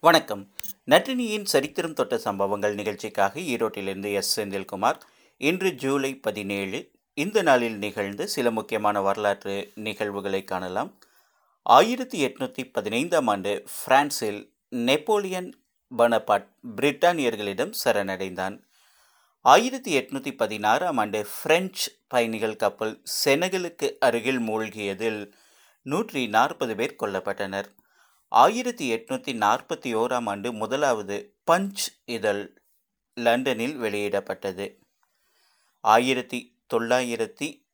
வணக்கம். நட்டினியின் சரித்திரம் தொட்ட சம்பவங்கள் நிகழ்ச்சிக்காக ஈரோட்டிலிருந்து எஸ். செந்தில்குமார். இன்று ஜூலை பதினேழு. இந்த நாளில் நிகழ்ந்து சில முக்கியமான வரலாற்று நிகழ்வுகளை காணலாம். ஆயிரத்தி எட்நூற்றி பதினைந்தாம் ஆண்டு பிரான்சில் நெப்போலியன் பனபாட் பிரிட்டானியர்களிடம் சரணடைந்தான். ஆயிரத்தி எட்நூற்றி பதினாறாம் ஆண்டு பிரெஞ்சு பயணிகள் கப்பல் செனகலுக்கு அருகில் மூழ்கியதில் நூற்றி நாற்பது பேர் கொல்லப்பட்டனர். ஆயிரத்தி எட்நூற்றி நாற்பத்தி ஓராம் ஆண்டு முதலாவது பஞ்ச் இதழ் லண்டனில் வெளியிடப்பட்டது. ஆயிரத்தி தொள்ளாயிரத்தி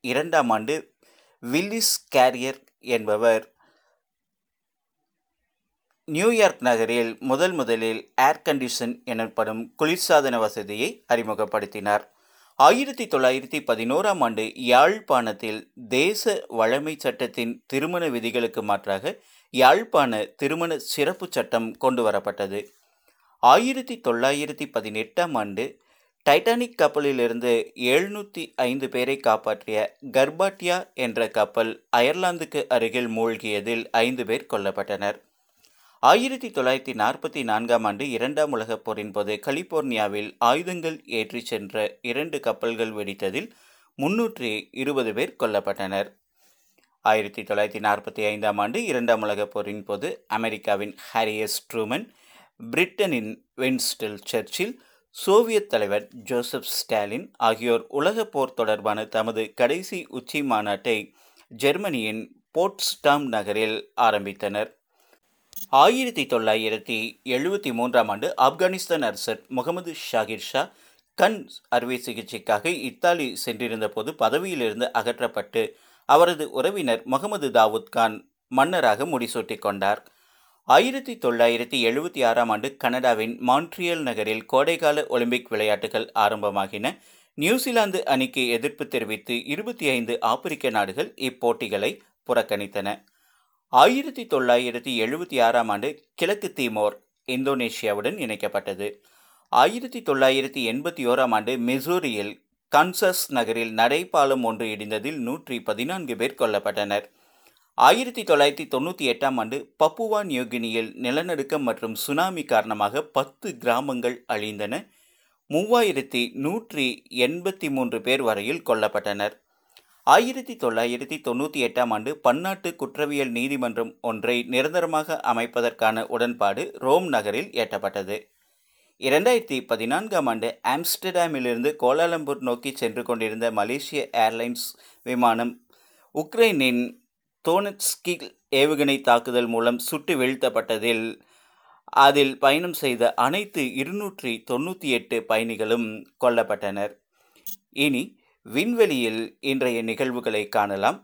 இரண்டாம் ஆண்டு வில்லிஸ் கேரியர் என்பவர் நியூயார்க் நகரில் முதல் முதலில் ஏர் கண்டிஷன் எனப்படும் குளிர்சாதன வசதியை அறிமுகப்படுத்தினார். ஆயிரத்தி தொள்ளாயிரத்தி பதினோராம் ஆண்டு யாழ்ப்பாணத்தில் தேச வழமை சட்டத்தின் திருமண விதிகளுக்கு மாற்றாக யாழ்ப்பாண திருமண சிறப்பு சட்டம் கொண்டு வரப்பட்டது. ஆயிரத்தி தொள்ளாயிரத்தி பதினெட்டாம் ஆண்டு டைட்டானிக் கப்பலிலிருந்து எழுநூற்றி ஐந்து பேரை காப்பாற்றிய கர்பாட்டியா என்ற கப்பல் அயர்லாந்துக்கு அருகில் மூழ்கியதில் ஐந்து பேர் கொல்லப்பட்டனர். ஆயிரத்தி தொள்ளாயிரத்தி நாற்பத்தி நான்காம் ஆண்டு இரண்டாம் உலகப் போரின் போது கலிபோர்னியாவில் ஆயுதங்கள் ஏற்றிச் சென்ற இரண்டு கப்பல்கள் வெடித்ததில் முன்னூற்றி இருபது பேர் கொல்லப்பட்டனர். ஆயிரத்தி தொள்ளாயிரத்தி நாற்பத்தி ஐந்தாம் ஆண்டு இரண்டாம் உலகப் போரின் போது அமெரிக்காவின் ஹாரியஸ் ட்ரூமன் பிரிட்டனின் வென்ஸ்டில் சர்ச்சில் சோவியத் தலைவர் ஜோசப் ஸ்டாலின் ஆகியோர் உலகப் போர் தொடர்பான தமது கடைசி உச்சி மாநாட்டை ஜெர்மனியின் போட்ஸ்டாம் நகரில் ஆரம்பித்தனர். ஆயிரத்தி தொள்ளாயிரத்தி எழுபத்தி மூன்றாம் ஆண்டு ஆப்கானிஸ்தான் அரசர் முகமது ஷாகிர் ஷா கண் அறுவை சிகிச்சைக்காக இத்தாலி சென்றிருந்த போது பதவியிலிருந்து அகற்றப்பட்டு அவரது உறவினர் முகமது தாவூத் கான் மன்னராக முடிசூட்டிக் கொண்டார். ஆயிரத்தி தொள்ளாயிரத்தி எழுபத்தி ஆறாம் ஆண்டு கனடாவின் மான்ட்ரியல் நகரில் கோடைகால ஒலிம்பிக் விளையாட்டுகள் ஆரம்பமாகின. நியூசிலாந்து அணிக்கு எதிர்ப்பு தெரிவித்து இருபத்தி ஐந்து ஆப்பிரிக்க நாடுகள் இப்போட்டிகளை புறக்கணித்தன. ஆயிரத்தி தொள்ளாயிரத்தி எழுபத்தி ஆறாம் ஆண்டு கிழக்கு தீமோர் இந்தோனேஷியாவுடன் இணைக்கப்பட்டது. ஆயிரத்தி தொள்ளாயிரத்தி எண்பத்தி ஓராம் ஆண்டு மிசூரியில் கன்சஸ் நகரில் நடைபாலம் ஒன்று இடிந்ததில் நூற்றி பதினான்கு பேர் கொல்லப்பட்டனர். ஆயிரத்தி தொள்ளாயிரத்தி தொண்ணூற்றி எட்டாம் ஆண்டு பப்புவா நியூகினியில் நிலநடுக்கம் மற்றும் சுனாமி காரணமாக பத்து கிராமங்கள் அழிந்தன. மூவாயிரத்தி நூற்றி எண்பத்தி மூன்று பேர் வரையில் கொல்லப்பட்டனர். ஆயிரத்தி தொள்ளாயிரத்தி தொண்ணூற்றி எட்டாம் ஆண்டு பன்னாட்டு குற்றவியல் நீதிமன்றம் ஒன்றை நிரந்தரமாக அமைப்பதற்கான உடன்பாடு ரோம் நகரில் எட்டப்பட்டது. இரண்டாயிரத்தி பதினான்காம் ஆண்டு ஆம்ஸ்டர்டாமிலிருந்து கோலாலம்பூர் நோக்கி சென்று கொண்டிருந்த மலேசிய ஏர்லைன்ஸ் விமானம் உக்ரைனின் தோனட்ஸ்கில் ஏவுகணை தாக்குதல் மூலம் சுட்டு வீழ்த்தப்பட்டதில் அதில் பயணம் செய்த அனைத்து இருநூற்றி தொண்ணூற்றி எட்டு பயணிகளும் கொல்லப்பட்டனர். இனி விண்வெளியில் இன்றைய நிகழ்வுகளை காணலாம்.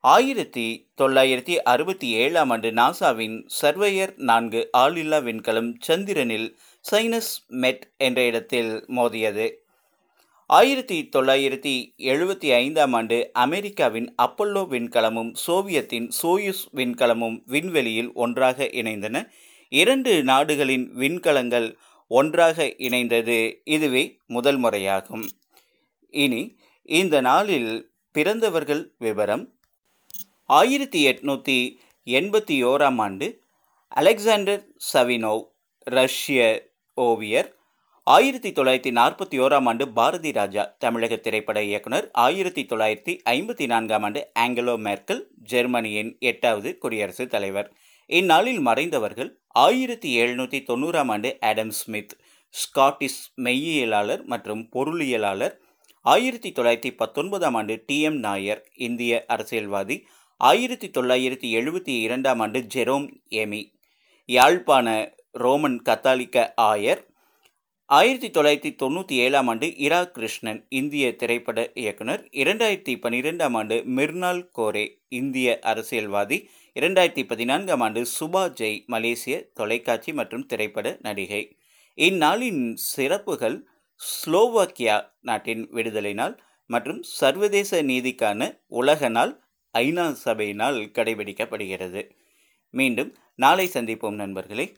ஆயிரத்தி தொள்ளாயிரத்தி அறுபத்தி ஏழாம் ஆண்டு நாசாவின் சர்வேயர் நான்கு ஆளில்லா விண்கலம் சந்திரனில் சைனஸ் மெட் என்ற இடத்தில் மோதியது. ஆயிரத்தி தொள்ளாயிரத்தி எழுபத்தி ஐந்தாம் ஆண்டு அமெரிக்காவின் அப்பல்லோ விண்கலமும் சோவியத்தின் சோயுஸ் விண்கலமும் விண்வெளியில் ஒன்றாக இணைந்தன. இரண்டு நாடுகளின் விண்கலங்கள் ஒன்றாக இணைந்தது இதுவே முதல் முறையாகும். இனி இந்த நாளில் பிறந்தவர்கள் விவரம். ஆயிரத்தி எட்நூற்றி எண்பத்தி ஓராம் ஆண்டு அலெக்சாண்டர் சவினோவ் ரஷ்ய ஓவியர். ஆயிரத்தி தொள்ளாயிரத்தி நாற்பத்தி ஓராம் ஆண்டு பாரதி ராஜா தமிழக திரைப்பட இயக்குனர். ஆயிரத்தி தொள்ளாயிரத்தி ஐம்பத்தி நான்காம் ஆண்டு ஆங்கிலோ மேர்க்கல் ஜெர்மனியின் எட்டாவது குடியரசுத் தலைவர். இந்நாளில் மறைந்தவர்கள் ஆயிரத்தி எழுநூற்றி தொண்ணூறாம் ஆண்டு ஆடம் ஸ்மித் ஸ்காட்டிஷ் மெய்யியலாளர் மற்றும் பொருளியலாளர். ஆயிரத்தி தொள்ளாயிரத்தி பத்தொன்பதாம் ஆண்டு டி எம் நாயர் இந்திய அரசியல்வாதி. ஆயிரத்தி தொள்ளாயிரத்தி எழுபத்தி இரண்டாம் ஆண்டு ஜெரோம் ஏமி யாழ்ப்பாண ரோமன் கத்தாலிக்க ஆயர். ஆயிரத்தி தொள்ளாயிரத்தி தொண்ணூற்றி ஏழாம் ஆண்டு இரா கிருஷ்ணன் இந்திய திரைப்பட இயக்குனர். இரண்டாயிரத்தி பன்னிரெண்டாம் ஆண்டு மிர்னால் கோரே இந்திய அரசியல்வாதி. இரண்டாயிரத்தி பதினான்காம் ஆண்டு சுபா ஜெய் மலேசிய தொலைக்காட்சி மற்றும் திரைப்பட நடிகை. இந்நாளின் சிறப்புகள் ஸ்லோவாக்கியா நாட்டின் விடுதலை நாள் மற்றும் சர்வதேச நீதிக்கான உலக நாள் ஐநா சபையினால் கடைபிடிக்கப்படுகிறது. மீண்டும் நாளை சந்திப்போம் நண்பர்களே.